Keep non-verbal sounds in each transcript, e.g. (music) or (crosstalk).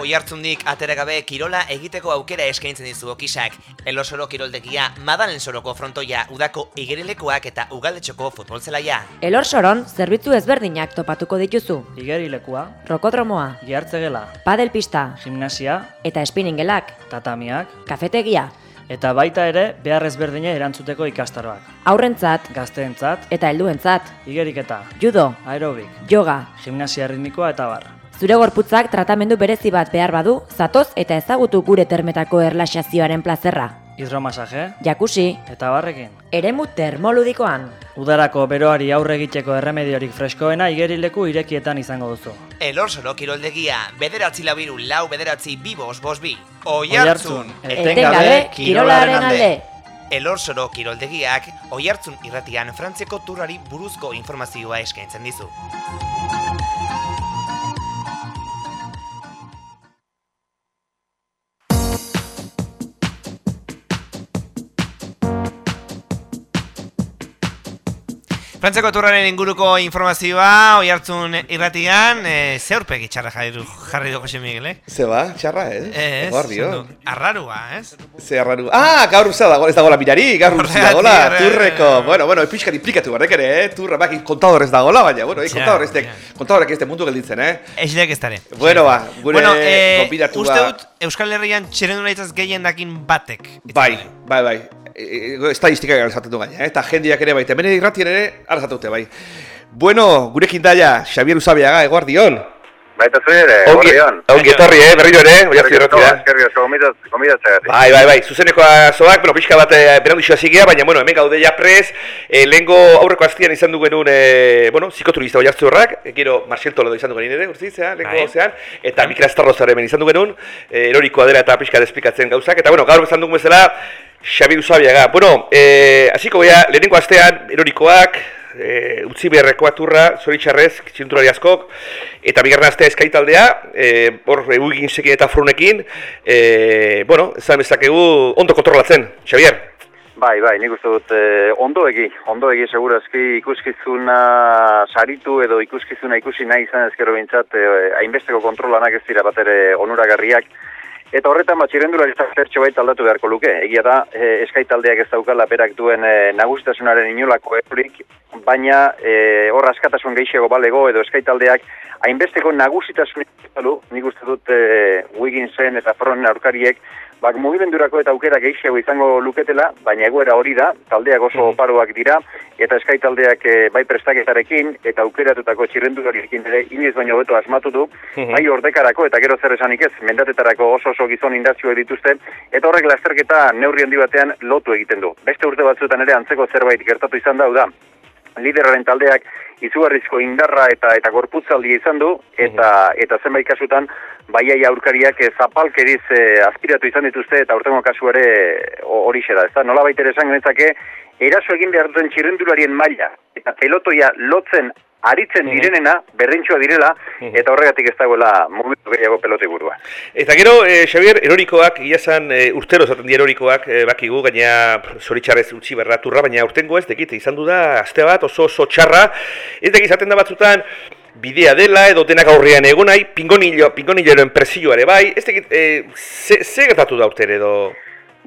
Oi hartzundik ateragabe kirola egiteko aukera eskaintzen dizu okisak. Elosoro kiroldegia, madalen soroko frontoia, udako igerilekoak eta ugaldetxoko futbolzelaia. Elor soron, zerbitzu ezberdinak topatuko dituzu. Igerilekua, Rokodromoa, gihartzegela, padelpista gimnasia, eta spinningelak, tatamiak, kafetegia, eta baita ere behar ezberdina erantzuteko ikastaroak. aurrentzat Gazteentzat, eta helduentzat, igeriketa, judo, aerobik, yoga. gimnasia ritmikoa eta bar. Zure gorputzak tratamendu berezi bat behar badu, zatoz eta ezagutu gure termetako erlaxazioaren plazerra. Hidromasaje, Jakusi, eta barrekin. eremu termoludikoan. Udarako beroari aurre egiteko erremediorik freskoena igerileku irekietan izango duzu. Elorsoro kiroldegia, bederatzi labiru lau bederatzi bibos bos bi. Oi Oihartzun, hartzun, Etengabe kirolaren alde. Elorsoro kiroldegiak, oi hartzun irratian Frantziako turrari buruzko informazioa eskaintzen dizu. Frantziako turraren inguruko informazioa, oi hartzun irratian, e, ze aurpegi txarra jarri jarri du Jose Miguel, eh? Ze ba, txarra, eh? Ez, Guardio. ondo, arrarua, ez? Ze arraru. Ah, gaur uza dago, ez dagoela mirari, gaur uza Horregatik, dagoela, turreko. Bueno, bueno, pixkat implikatu barrek ere, eh? Turra, baki kontador ez dagoela, baina, bueno, eh, Ja, kontador ez ja. kontadorek ez de mundu gelditzen, eh? Esilek ez dare. Bueno, ba, gure bueno, eh, konbidatua- uste dut Euskal Herrian txerendulaitzaz gehien dakin batek. Bai, bai, bai. E, e, estadistika gara du gaina, eh? eta jendiak ere baita, hemen irratien ere, ara dute, bai. Bueno, gurekin daia, Xabier Usabiaga, eguardion. Baita zu ere, Ongi, gorrion. ongi etorri, eh, berriro ere, oiartzi irratia. Eskerrik asko, gomidatzeagatik. Bai, bai, bai, zuzenekoa zoak, bueno, pixka bat eh, berandu zigea, baina, bueno, hemen gaude ja prez, eh, lehengo aurreko astian izan du genuen, eh, bueno, psikoturista oi hartzu horrak, eh, gero Marcel Toledo izan du genuen ere, urtzi, zea, lehenko Bai. gauzean, eta Mikel Astarrozar hemen izan du genuen, eh, erorikoa dela eta pixka desplikatzen gauzak, eta, bueno, gaur bezan dugun bezala, Xabi Usabiaga. Bueno, eh, hasiko gea, lehenengo astean, erorikoak, eh, utzi beharreko aturra, zoritxarrez, txinturari askok, eta bigarren astea eskaitaldea, eh, hor, egin sekin eta frunekin, eh, bueno, esan bezakegu, ondo kontrolatzen, Xavier. Bai, bai, nik uste dut eh, ondo egi, ondo egi segurazki ikuskizuna saritu edo ikuskizuna ikusi nahi izan ezkero bintzat, eh, hainbesteko kontrolanak ez dira bat ere onuragarriak, Eta horretan bat txirendulari zertxo bait aldatu beharko luke. Egia da, e, eskaitaldeak ez daukala berak duen e, nagusitasunaren inolako erurik, baina e, hor askatasun gehiago balego edo eskaitaldeak hainbesteko nagusitasun nik uste dut e, Wigginsen eta Fronen aurkariek bak mugimendurako eta aukera gehiago izango luketela, baina egoera hori da, taldeak oso oparoak dira, eta eskaitaldeak e, bai prestaketarekin eta aukeratutako txirrendularirekin ere inoiz baino beto asmatu du, bai ordekarako eta gero zer esanik ez, mendatetarako oso oso gizon indazioa dituzte, eta horrek lasterketa neurri handi batean lotu egiten du. Beste urte batzuetan ere antzeko zerbait gertatu izan da, da, lideraren taldeak izugarrizko indarra eta eta gorputzaldia izan du eta eta zenbait kasutan baiai aurkariak eh, zapalkeriz eh, aspiratu izan dituzte eta urtengo kasu ere hori da. Ezta nolabait ere esan genezake eraso egin behar duten txirrendularien maila eta pelotoia lotzen aritzen direnena berdintxoa direla eta horregatik ez dagoela mugitu gehiago pelote burua. Eta gero, eh, Xavier, erorikoak, iazan eh, urtero zaten dira erorikoak, eh, bakigu, gaina zoritxarrez utzi berraturra, baina urtengo ez, dekit, izan du da, aste bat, oso oso txarra, ez dekit, izaten da batzutan, bidea dela, edo denak aurrean egon nahi, pingonilo, pingonilloen presioare bai, ez dekit, eh, ze, ze gertatu da urten edo...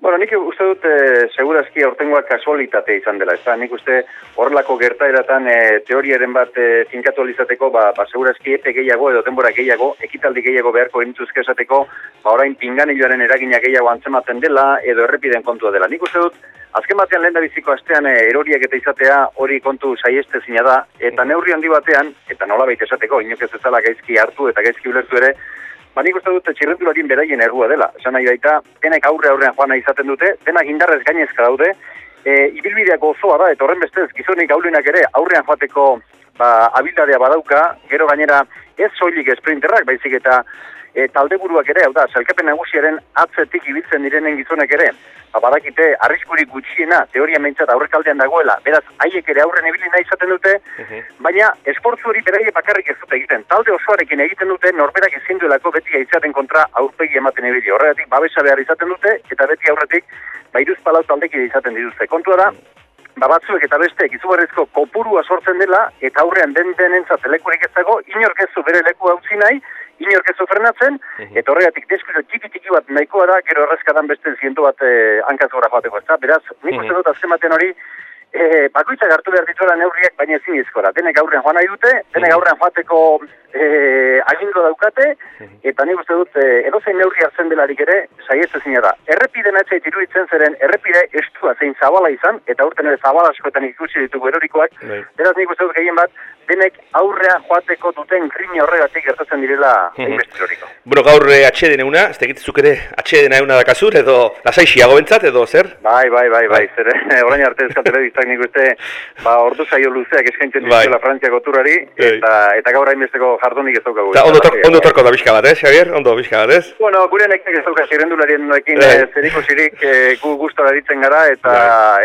Bueno, nik uste dut e, segurazki aurtengoa kasualitate izan dela, ez nik uste horrelako gertaeratan e, teoriaren bat e, finkatu alizateko, ba, ba segurazki epe gehiago edo denbora gehiago, ekitaldi gehiago beharko entzuzke esateko, ba orain pinganilloaren eragina gehiago antzematen dela edo errepiden kontua dela. Nik uste dut, azken batean lehen biziko astean e, eroriak eta izatea hori kontu saieste zina da, eta neurri handi batean, eta nola baita esateko, inok ez ezala gaizki hartu eta gaizki ulertu ere, Ba, nik uste dut txirrendularien beraien errua dela. Esan nahi baita, denek aurre aurrean joan izaten dute, denak indarrez gainezka daude, e, ibilbideak osoa da, eta horren bestez, gizonik aulenak ere aurrean joateko ba, abildadea badauka, gero gainera ez soilik esprinterrak, baizik eta e, taldeburuak ere, hau da, zelkepen nagusiaren atzetik ibiltzen direnen gizonek ere, ba, badakite arriskurik gutxiena teoria meintzat aurrekaldean dagoela, beraz, haiek ere aurren ibili nahi izaten dute, baina esportzu hori beraie bakarrik ez dute egiten. Talde osoarekin egiten dute norberak ezin duelako beti aizaten kontra aurpegi ematen ibili. Horregatik babesa behar izaten dute eta beti aurretik bairuz palau taldekin izaten dituzte. Kontua da, ba batzuek eta besteek izugarrizko kopurua sortzen dela, eta aurrean den denentzat lekurik ez dago, inork ez bere leku utzi nahi, inork ez du frenatzen, eta horregatik deskuzo txiki txiki bat nahikoa da, gero errezkadan beste zientu bat eh, hankaz gora joateko, ez da? Beraz, nik uste dut azken batean hori, eh, bakoitzak hartu behar dituela neurriak, baina ezin izkora. Denek aurrean joan nahi dute, denek aurrean joateko eh, agindu daukate, eta nik uste dut eh, edozein neurri hartzen delarik ere, saiestu zina da. Errepide natzait iruditzen zeren, errepide estua zein zabala izan, eta urten ere zabala askoetan ikusi ditugu erorikoak, Bai. beraz nik uste dut gehien bat, denek aurrea joateko duten grina horregatik gertatzen direla hainbeste eroriko. Bueno, gaur eh, atxeden euna, ez tegitzuk ere atxeden euna dakazur, edo lasaixiago bentzat, edo zer? Bai, bai, bai, bai, zer, (laughs) orain arte euskal telebistak nik uste, ba, ordu saio luzeak eskaintzen Bai. dizkiola Frantziako turari, Bai. eta, eta gaur hainbesteko jardunik ez daukagu. Ta, ondo, tor, ondo torko da bizka bat, eh, Xavier? Ondo bizka bat, ez? Bueno, gure nekek ez dauka zirendularien noekin Bai. eh, zeriko zirik eh, gu gustora ditzen gara, eta,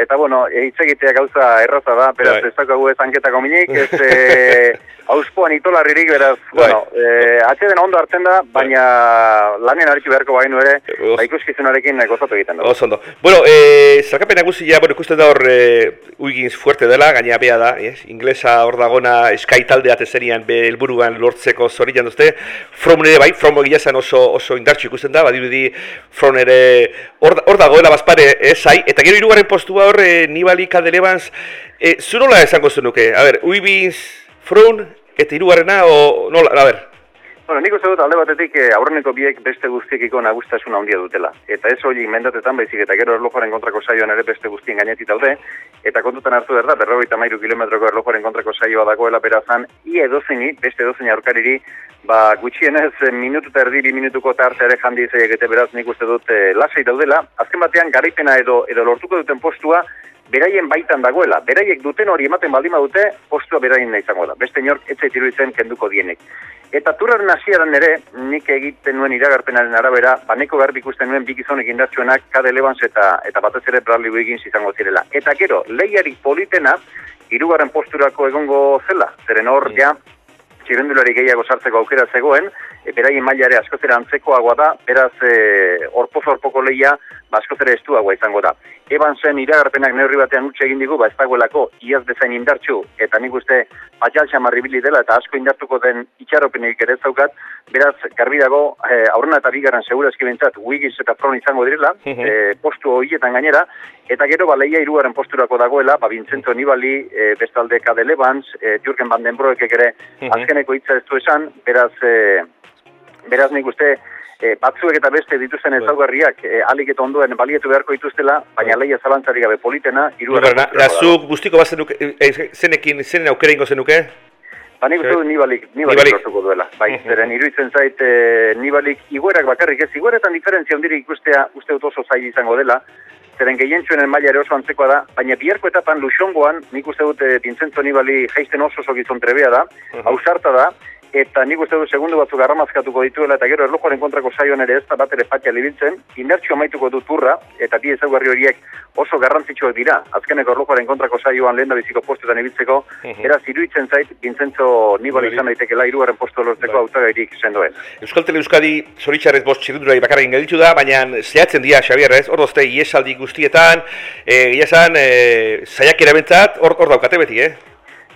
eta bueno, hitz egitea gauza erraza da, beraz Bai. ez daukagu ez hanketako minik, ez (laughs) auspoan itolarririk, beraz, Bai. bueno, e, atxeden ondo hartzen da, baina lanen aritu beharko baino ere, ba ikuskizunarekin eh, gozatu egiten da. Oso ondo. Bueno, eh, zarkapen nagusia, bueno, ikusten da hor eh, Uigins fuerte dela, gaina bea da, yes? inglesa hor dagona Sky taldea tezerian be helburuan lortzeko zorian duzte. From ere bai, From egia zen oso, oso indartxu ikusten da, badirudi From ere hor, hor dagoela bazpare esai, eta gero hirugarren postua hor eh, Nibali Kadelebans, eh, zu nola esango zenuke? A ber, Uigins, From, eta hirugarrena, o nola, a ber, Bueno, nik uste dut alde batetik eh, aurreneko biek beste guztiekiko nagustasun handia dutela. Eta ez hori mendatetan baizik eta gero erlojoaren kontrako saioan ere beste guztien gainetik daude. Eta kontutan hartu behar da, berrogeita mairu kilometroko erlojoaren kontrako saioa dagoela berazan, ia edozeini, beste edozeini aurkariri, ba, gutxienez eh, minutu eta erdi, minutuko tarte ere jandi eta beraz nik uste dut eh, lasai daudela. Azken batean garaipena edo, edo lortuko duten postua, beraien baitan dagoela. Beraiek duten hori ematen baldin badute, postua beraien izango da. Beste inork etzait iruditzen kenduko dienek. Eta turraren hasieran ere, nik egiten nuen iragarpenaren arabera, baneko garbi ikusten nuen bigizonek indartsuenak Kade Levans eta, eta batez ere Bradley Wiggins izango zirela. Eta gero, lehiarik politena, hirugarren posturako egongo zela, zeren hor, ja, txirendulari gehiago sartzeko aukera zegoen, e, beraien maila ere askoz ere antzekoagoa da, beraz e, orpoz-orpoko lehia ba, askoz ere estuagoa izango da. Eban zen iragarpenak neurri batean utxe egin digu, ba ez dagoelako iaz bezain indartxu, eta nik uste batxal xamarri bili dela eta asko indartuko den itxaropenik ere ez daukat, beraz, garbi dago, e, aurrena eta bigarren segura eskibentzat, Wiggins eta Fron izango direla, e, postu horietan gainera, eta gero ba leia hirugarren posturako dagoela, ba Vincenzo Nibali, e, bestalde Kade Levans, e, Jürgen Van den Broekek ere azkeneko hitza ez du esan, beraz, e, beraz nik uste, e, batzuek eta beste dituzten ezaugarriak e, alik eta ondoen balietu beharko dituztela, baina leia zalantzari gabe politena, hirugarren Hirugarrena, posturako dago. zuk guztiko bat zenuke, eh, zenekin, zenen aukera ingo zenuke? Ba, nik uste dut nibalik, nibalik, Nibalik. duela. Bai, Mhm. zeren iruditzen zait e, nibalik iguerak bakarrik ez, igueretan diferentzia hondirik ikustea uste dut oso zail izango dela, zeren gehientsuenen maila ere oso antzekoa da, baina biharko etapan luxongoan, nik uste dut e, Vincenzo Nibali jaisten oso oso gizon trebea da, Mhm. ausarta da, eta nik uste dut segundu batzuk arramazkatuko dituela, eta gero erlojoaren kontrako saioan ere ez da bat ere patia libiltzen, inbertsio amaituko du turra, eta bi ezaugarri horiek oso garrantzitsuak dira, azkeneko erlojoaren kontrako saioan lehen da biziko postuetan ibiltzeko, Mhm. beraz iruditzen zait, Nibali Nibali. izan daitekela hirugarren postu lortzeko Bai. hautagairik sendoen. Euskal Tele Euskadi zoritxarrez bost txirrendulari bakarrik gelditu da, baina zehatzen dira, Xabier, ez? Hor dozte, iesaldi guztietan, e, iesan, e, zaiak erabentzat, hor daukate beti, eh?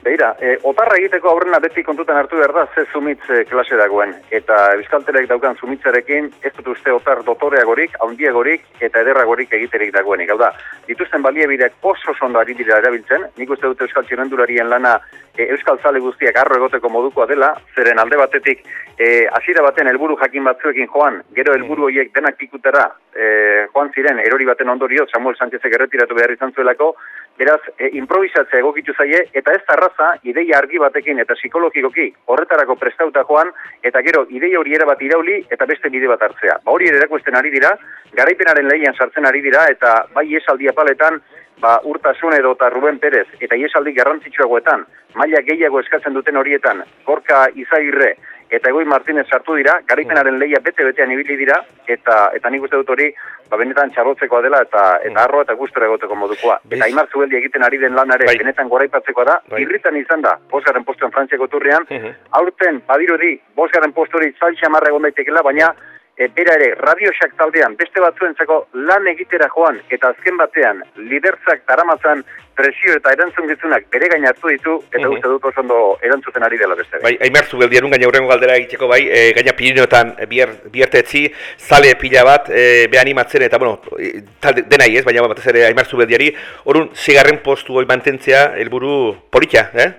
Beira, e, otarra egiteko aurrena beti kontutan hartu behar da, ze zumitz e, klase dagoen. Eta Euskaltelek daukan zumitzarekin, ez dut uste otar dotoreagorik, haundiagorik eta ederragorik egiterik dagoenik. Hau da, dituzten baliebideak oso oso ondo ari dira erabiltzen, nik uste dute Euskal Txirendularien lana e, Euskal Zale guztiak arro egoteko modukoa dela, zeren alde batetik, e, baten helburu jakin batzuekin joan, gero helburu horiek denak pikutara e, joan ziren, erori baten ondorio, Samuel Sánchezek erretiratu behar izan zuelako, beraz, e, improvisatzea egokitu zaie, eta ez da arraza, ideia argi batekin eta psikologikoki horretarako prestauta joan, eta gero ideia hori era bat irauli eta beste bide bat hartzea. Ba hori ere erakusten ari dira, garaipenaren lehian sartzen ari dira, eta bai esaldi apaletan, ba, urtasun edo eta Ruben Perez, eta iesaldi garrantzitsuagoetan, maila gehiago eskatzen duten horietan, Gorka Izagirre, eta Egoi Martinez sartu dira, garaipenaren lehia bete-betean ibili dira, eta eta nik uste dut hori, ba, benetan txarrotzekoa dela, eta eta arro eta gustora egoteko modukoa. Eta Aimar Zubeldi egiten ari den lanare, Bai. benetan goraipatzekoa da, Bai. irritan izan da, bosgarren postuan Frantziako turrean, Mhm. aurten, badirudi, bosgarren postu hori zail xamarra egon daitekela, baina e, bera ere, radiosak taldean beste batzuentzako lan egitera joan eta azken batean liderzak daramatzan presio eta erantzun gizunak bere gain hartu ditu eta Mhm. uste dut oso ondo erantzuten ari dela beste. Bai, aimartzu beldiarun gaina urrengo galdera egiteko bai, e, gaina Pirineotan e, bier, biertetzi, zale pila bat, e, be animatzen eta, bueno, e, talde, denai ez, baina batez ere aimartzu beldiari, orun, zigarren postu hori mantentzea, helburu politia, eh?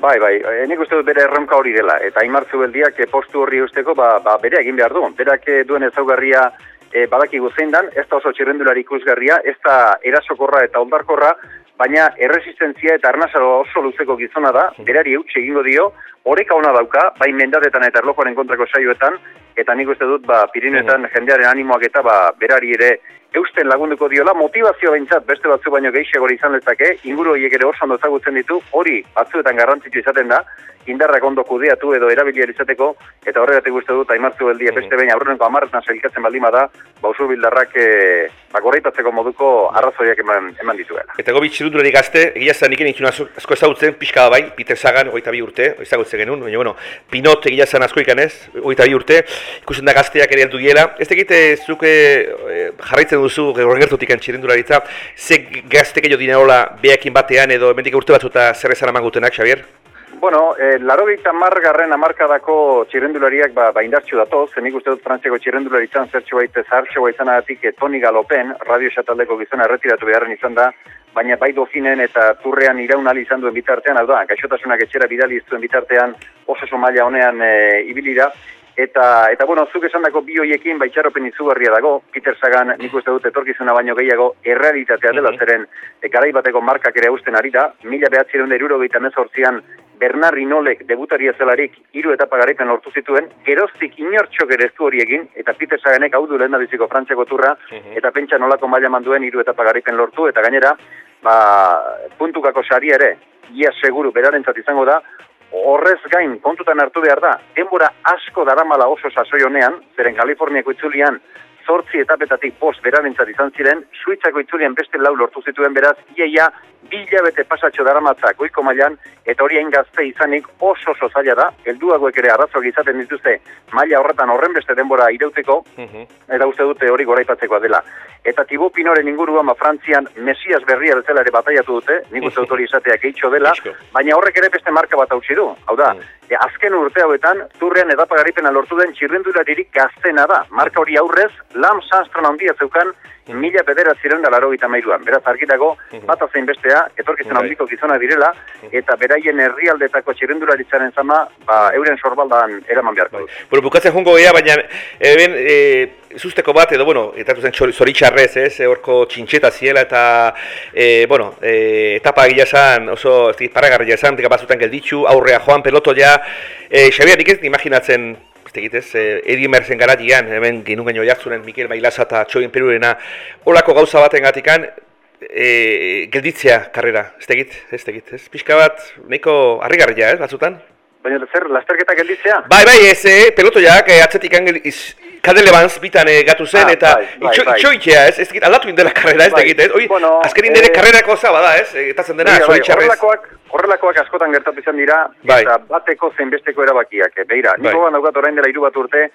Bai, bai, e, nik uste dut bere erronka hori dela, eta imartzu beldiak e, postu horri usteko, ba, ba, bere egin behar du. Berak e, duen ezaugarria e, badakigu zein dan, ez da oso txirrendulari ikusgarria, ez da erasokorra eta ondarkorra, baina erresistentzia eta arnazaro oso luzeko gizona da, berari eutxe egingo dio, oreka ona dauka, bai mendadetan eta erlojoaren kontrako saioetan, eta nik uste dut, ba, Pirineotan jendearen animoak eta ba, berari ere eusten lagunduko diola, motivazio behintzat beste batzu baino gehiago izan lezake, inguru horiek ere oso ezagutzen ditu, hori batzuetan garrantzitsu izaten da, indarrak ondo kudeatu edo erabilia izateko, eta horregatik uste dut, aimartzu beldia beste behin aurreneko amarretan selikatzen baldin bada, ba usur bildarrak e, ba, goraipatzeko moduko arrazoiak eman, eman dituela. Eta gobi txirundulari gazte, egia zen iken itxun asko ezagutzen, pixka bai, Peter Sagan, hogeita bi urte, ezagutzen genuen, baina, bueno, Pinot egia zen asko ikanez, hogeita bi urte, ikusten da gazteak ere heldu diela. Ez tekite zuke eh, jarraitzen duzu, horren gertutik txirundularitza, ze gazte gehiago dinerola behakin batean edo emendik urte batzuta zer ezan amangutenak, Xavier? Bueno, eh, laro gehieta margarren amarkadako txirrendulariak ba, ba indartxu datoz, nik uste dut frantziako txirrendularitzan zertxo baita zahartxo izanagatik eh, Toni Galopen, radio xataldeko gizona erretiratu beharren izan da, baina bai dofinen eta turrean iraunali izan duen bitartean, hau da, gaixotasunak etxera bidali iztuen bitartean oso maila honean e, ibilira, Eta, eta bueno, zuk esandako bi hoiekin baitxaropen izugarria dago, Peter Sagan nik uste dut etorkizuna baino gehiago errealitatea dela, zeren e, garai bateko markak ere usten ari da, mila behatzireun da iruro mezortzian Bernard Inolek debutaria zelarik hiru etapa garaipen lortu zituen, geroztik inortxok ere ez du hori egin, eta Peter Saganek hau du lehen biziko frantziako turra, eta pentsa nolako maila manduen hiru etapa garaipen lortu, eta gainera, ba, puntukako sari ere, ia seguru berarentzat izango da, horrez gain kontutan hartu behar da, denbora asko daramala oso sasoi honean, zeren Kaliforniako itzulian, zortzi etapetatik bost berarentzat izan ziren, Suitzako itzulian beste lau lortu zituen beraz, iaia bilabete pasatxo daramatza goiko mailan eta hori hain gazte izanik oso oso zaila da, helduagoek ere arrazoak izaten dituzte maila horretan horren beste denbora irauteko, eta uste dute hori goraipatzekoa dela. Eta Thibaut Pinoren inguruan ba, Frantzian Mesias berria bezala ere bataiatu dute, nik uste dut hori izatea gehitxo dela, baina horrek ere beste marka bat hautsi du. Hau da, e, azken urte hauetan, turrean edapa garipena lortu den txirrendularirik gaztena da. Marka hori aurrez, Lam Sanstron handia zeukan, mila bederatzireun da laro gita mairuan. Beraz, argitago, bat zein bestea, etorkizun Bai. handiko gizona direla, eta beraien herrialdetako txirrendularitzaren zama, ba, euren sorbaldan eraman beharko dut. Bueno, bukatzen jungo geha, baina eben, e, zuzteko bat, edo, bueno, eta zen zoritxarrez, ez, e, horko txintxeta ziela, eta, e, bueno, e, etapa gila zan, oso, ez paragarria zan, dika batzutan gelditxu, aurrea joan, peloto ja, e, Xabier, nik ez imaginatzen, ez dakit ez, e, Edi garatian, hemen genuen gaino jartzunen, Mikel Bailaza eta Txoin Perurena, holako gauza baten gatikan, e, gelditzea karrera, ez dakit, ez dakit, ez, pixka bat, nahiko harrigarria, ez, batzutan? Baina zer, lasterketa gelditzea? Bai, bai, ez, eh, pelotoiak eh, atzetik angel, iz, kadele banz bitan eh, gatu zen, Ah, eta bai, bai, itxo, bai. itxoitea, ez, ez aldatu indela karrera, ez Bai. dakit, ez, oi, Bueno, azkenin nire eh, karrerako zaba da, ez, eh, eta zen dena, Bai, zoritxarrez. horrelakoak, horrelakoak askotan gertatu izan dira, Bai. eta bateko zein-besteko erabakiak. E, beira, Bai. niko daukat orain dela hiru bat urte,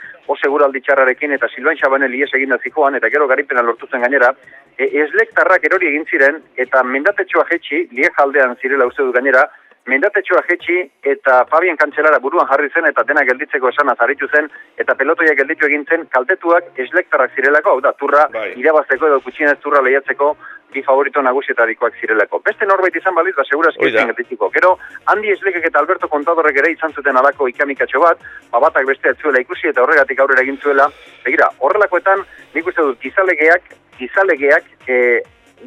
guraldi txarrarekin, eta Silvain Xabanel ies egin da zikoan, eta gero garipena lortu zen gainera, e, eslektarrak erori egin ziren, eta mendatetxoa jetxi, lieg aldean zirela uste du gainera, mendatetxoa jetxi eta Fabian Kantzelara buruan jarri zen eta dena gelditzeko esana zaritu zen eta pelotoia gelditu egin zen kaltetuak eslektarrak zirelako, hau da, turra Bai. irabazteko edo gutxienez turra lehiatzeko bi favorito nagusietarikoak zirelako. Beste norbait izan balitz, ba, segurazki ezin geldituko. Gero, Andi Eslekek eta Alberto Contadorrek ere izan zuten alako ikamikatxo bat, ba, batak beste ez zuela ikusi eta horregatik aurrera egin zuela. Begira, horrelakoetan, nik uste dut, gizalegeak, gizalegeak, e,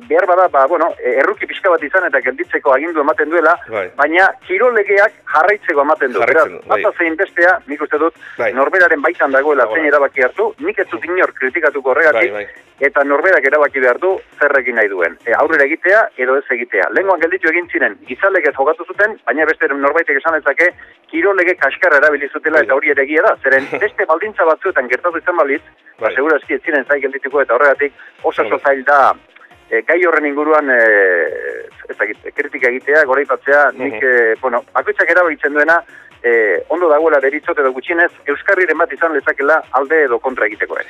behar bada, ba, bueno, e, erruki pixka bat izan eta gelditzeko agindu ematen duela, Bai. baina kirolegeak jarraitzeko ematen du. Beraz, bai. bata zein bestea, nik uste dut, Bai. norberaren baitan dagoela zein erabaki hartu, nik ez dut inor kritikatuko horregatik, Bai, bai. eta norberak erabaki behar du zer egin nahi duen. E, aurrera egitea edo ez egitea. Lehengoan gelditu egin ziren gizalek ez jokatu zuten, baina beste norbaitek esan dezake kirolege kaskarra erabili zutela eta hori ere egia da. Zeren (laughs) beste baldintza batzuetan gertatu izan balitz, ba Bai. segurazki ez ziren zail geldituko eta horregatik oso Bai. zail da e, gai horren inguruan e, ez dakit, kritika egitea, goraipatzea, nik, Mhm. e, bueno, bakoitzak erabakitzen duena, e, ondo dagoela deritzot edo gutxienez, Euskarriren bat izan lezakela alde edo kontra egiteko ere.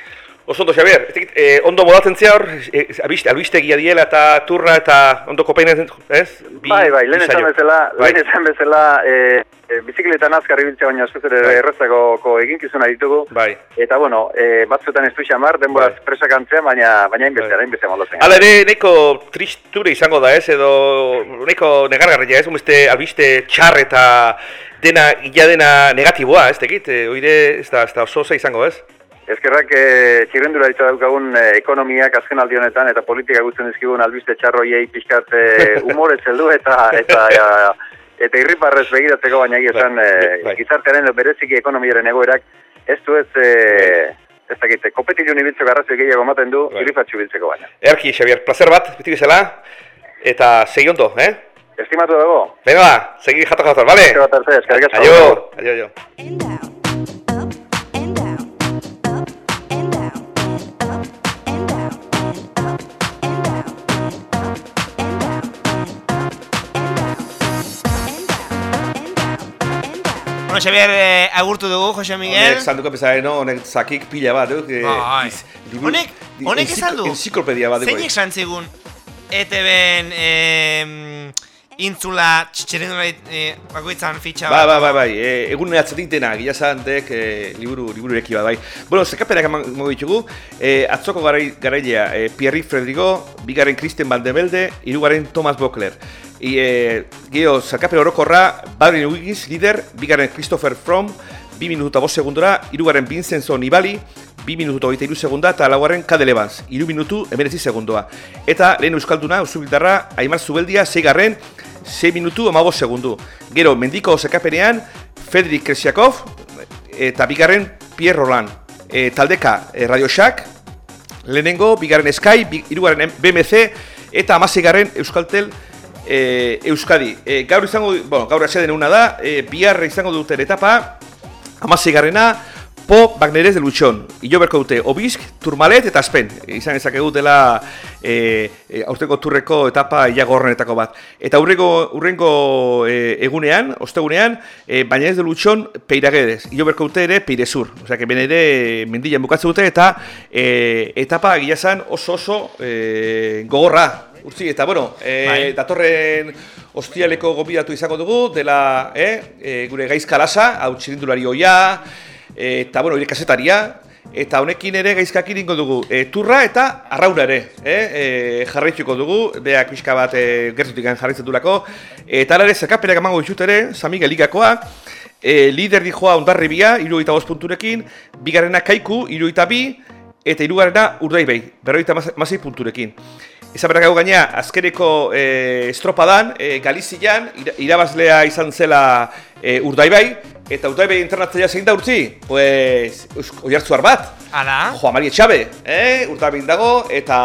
Oso ondo, Xabier, dakit, eh, ondo modatzen zea hor, eh, albiste, albistegia diela eta turra eta ondo kopeinen, ez? Bi- bai, bai, lehen esan bezala, Bai. lehen esan bezala, e, e, bizikletan azkar ibiltzea baina askoz ere Bai. errazako eginkizuna ditugu. Bai. Eta bueno, e, batzuetan ez du xamar, denboraz Bai. presak antzean, baina, baina inbestea, Bai. inbestea moldatzen. Hala ere, neko tristure izango da, ez? Edo neko negargarria, ez? Beste albiste txar eta dena, ia dena negatiboa, ez tekit? E, oire, ez da, ez da oso izango, ez? Ezkerrak e, txirrendura ditza daukagun e, ekonomiak azken aldi honetan eta politika guztien dizkigun albiste txarroiei pixkat e, humorez heldu eta eta ja, eta irriparrez begiratzeko baina egia esan Bai, e, bai. gizartearen bereziki ekonomiaren egoerak ez du ez e, ez dakit, kompetilun ibiltzeko arrazoi gehiago ematen du, Bai. irrifatxu ibiltzeko baina. Erki, Xabier, placer bat, beti bezala, eta segi ondo, eh? Estimatu dago? Venga, segi jato jato, vale? Bat arte, eskerrik asko. Aio, aio, aio. Xavier, eh, agurtu dugu, Jose Miguel. Honek zanduko bezala, no? Honek zakik pila bat, duk? eh, Bai. iz- liburu- Honek, di- honek enziklo- esan du. Enziklopedia bat, Zeinek esan zigun ETB-en eh, intzula txerrendura eh, bakoitzan fitxa Ba, ba, ba, bai, e, egun atzetik dena, gila e, liburu, liburu ereki bat, bai. Bueno, zekaperak emango ditugu, e, atzoko garai, garailea, e, Pierre Fredrigo, bigaren Kristen Van de Velde, irugaren Thomas Bockler. I, e, geho, zekapen orokorra, Badrin Wiggins, lider, bigaren Christopher Fromm, bi minutu eta bost segundora, irugaren Vincenzo Nibali, bi minutu eta hogeita iru segunda, eta laugarren Kadel Evans, iru minutu emeretzi segundoa. Eta lehen euskalduna, Usubildarra, Aimar Zubeldia, seigarren, 6 minutu amabos segundu. Gero, mendiko zekapenean, Fedrik Kresiakov, eta bigarren Pierre Roland. E, taldeka e, Radio Shack, lehenengo, bigarren Sky, bi, irugarren BMC, eta amasegarren Euskaltel e, Euskadi. E, gaur izango, bueno, gaur aseden una da, e, bihar izango duten etapa, amasegarrena, Po Bagnerez de Luchon. Ilo berko dute Obisk, Turmalet eta Aspen. Izan ezakegu dela e, e, aurteko turreko etapa iagorrenetako bat. Eta urrengo, urrengo e, egunean, ostegunean, e, baina ez de Luchon Peiragedez. Ilo berko dute ere Peirezur. Osea, que ben ere mendian bukatzen dute eta e, etapa egia esan oso oso e, gogorra. Urtzi, eta bueno, e, datorren ostialeko gobidatu izango dugu, dela eh, e, gure gaizka lasa, hau txirindulari oia, eta bueno, ire kasetaria, eta honekin ere gaizkakin ingo dugu e, turra eta arrauna ere, eh, e, jarraituko dugu, beak pixka bat e, gertutik jarraitzen durako, eta ere zerkapenak emango ditut ere, San Miguel Ligakoa, e, lider dijoa ondarribia, irugaita bost punturekin, bigarrena kaiku, irugaita bi, eta hirugarrena urdaibei, berroita masei punturekin. Izan berak gaina, azkeneko e, estropadan, e, Galizian, ira- irabazlea izan zela e, Urdaibai, eta Urdaibai internatzea zein da urtzi? Pues, oiartzuar bat, Ala. Joa Mari Etxabe, eh? Urtabin dago, eta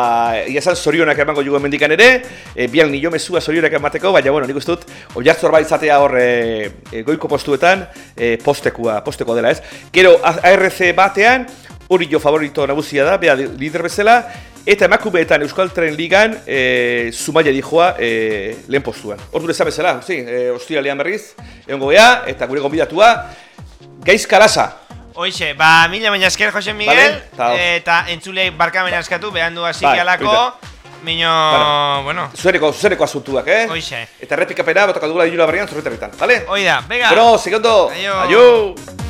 ia esan zorionak emango jugu mendikan ere, e, bian nio mezua zorionak emateko, baina, bueno, nik uste dut, oiartzuar bat izatea hor e, goiko postuetan, e, postekua, posteko dela, ez? Gero, ARC batean, hori jo favorito nagusia da, bea lider bezala, eta emakumeetan Euskal Tren Ligan e, Zumaia dijoa e, lehen postuan. Ordu ezan bezala, zi, e, ostiralean berriz, egongo gea, eta gure gonbidatua, Gaiz Kalasa. Hoixe, ba, mila baina esker, Jose Miguel, Vale, eta- eta entzulei barkamena eskatu, behan du hasi hori Mino, Bueno. bueno, Zuzeneko, zuzeneko asuntuak, eh? Hoixe. Eta errepikapena, botako dugula dilula berrian, zurretarritan, bale? hoi da, venga. Bueno, segundo. Aio. Aio.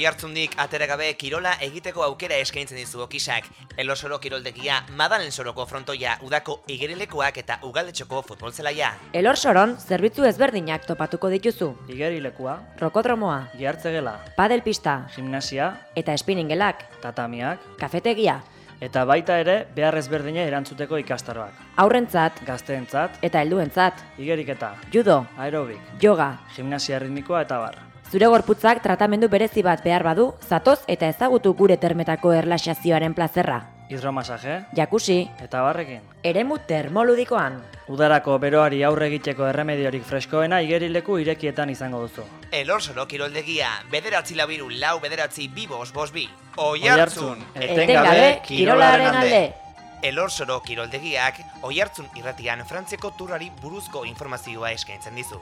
Oi hartzundik atera gabe kirola egiteko aukera eskaintzen dizu okisak. Elosoro kiroldegia, Madalen soroko frontoia, udako igerilekoak eta ugaldetxoko futbol zelaia. Elor soron, zerbitzu ezberdinak topatuko dituzu. Igerilekua, Rokodromoa, gihartzegela, padelpista gimnasia, eta espiningelak, tatamiak, kafetegia, eta baita ere behar ezberdina erantzuteko ikastaroak. aurrentzat Gazteentzat, eta helduentzat, igeriketa, judo, aerobik, yoga. gimnasia ritmikoa eta bar. Zure gorputzak tratamendu berezi bat behar badu, zatoz eta ezagutu gure termetako erlaxazioaren plazerra. hidromasaje, Jakusi, eta barrekin. eremu termoludikoan. Udarako beroari aurre egiteko erremediorik freskoena igerileku irekietan izango duzu. Elorsoro kiroldegia, bederatzi labiru lau bederatzi bi bos bi. Oiartzun, Etengabe, kirolaren alde. Elorsoro kiroldegiak, oihartzun irratian Frantziako turrari buruzko informazioa eskaintzen dizu.